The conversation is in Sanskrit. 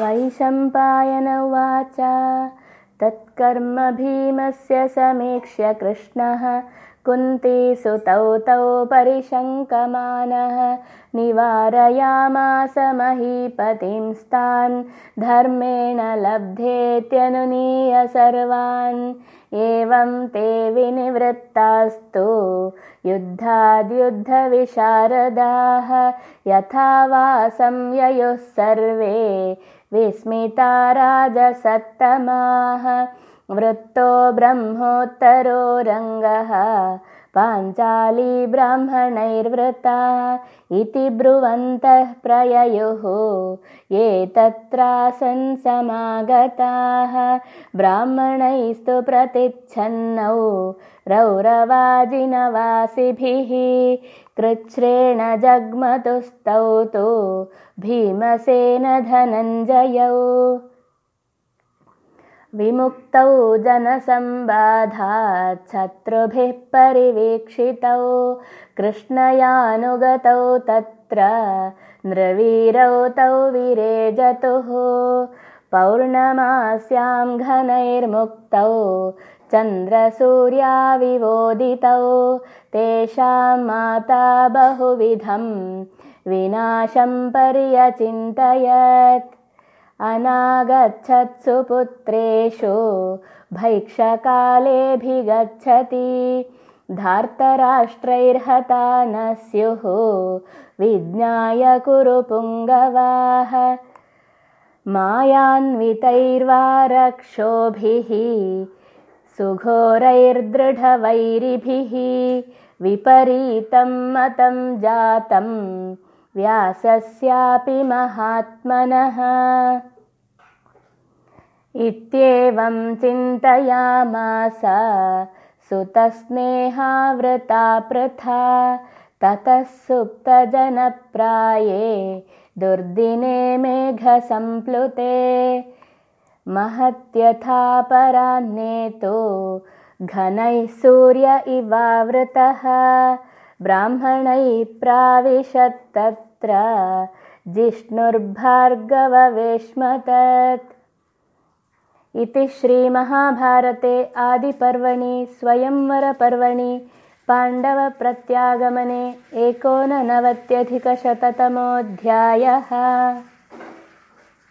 वैशम्पायन उवाच। तत्कर्म भीमस्य समीक्ष्य कृष्णः कुन्तीसुतौ तौ परिशङ्कमानः निवारयामास महीपतिंस्तान् धर्मेण लब्धेत्यनुनीय सर्वान्। एवं ते विनिवृत्तास्तु युद्धाद्युद्धविशारदाः यथा वा संययुः सर्वे विस्मिता राजसत्तमाः वृत्तो ब्रह्मोत्तरो रङ्गः पाञ्चाली ब्राह्मणैर्वृता इति ब्रुवन्तः प्रययुः ये तत्रासन् समागताः ब्राह्मणैस्तु प्रतिच्छन्नौ रौरवाजिनवासिभिः कृच्छ्रेण जग्मतुस्तौ तु भीमसेन धनञ्जयौ विमुक्तौ जनसम्बाधात् शत्रुभिः परिवीक्षितौ कृष्णयानुगतौ तत्र नृवीरौ तौ विरेजतुः पौर्णमास्यां घनैर्मुक्तौ चन्द्रसूर्याविवोदितौ तेषां माता बहुविधं विनाशं पर्यचिन्तयत् अनागच्छत्सु पुत्रेषु भैक्षकालेऽभिगच्छति। धार्तराष्ट्रैर्हता न स्युः विज्ञाय कुरु पुङ्गवाः। मायान्वितैर्वारक्षोभिः सुघोरैर्दृढवैरिभिः विपरीतं मतं जातम् व्यासस्यापि महात्मनः। इत्येवं चिन्तयामास सुतस्नेहावृता पृथा ततः सुप्तजनप्राये दुर्दिने मेघसम्प्लुते महत्यथापराह्नेतो घनैः सूर्य इवावृतः ब्राह्मणैः प्राविशत्तत्र जिष्णुर्भार्गववेश्मतत्। इति श्रीमहाभारते आदिपर्वणि स्वयंवरपर्वणि पाण्डवप्रत्यागमने एकोननवत्यधिकशततमोऽध्यायः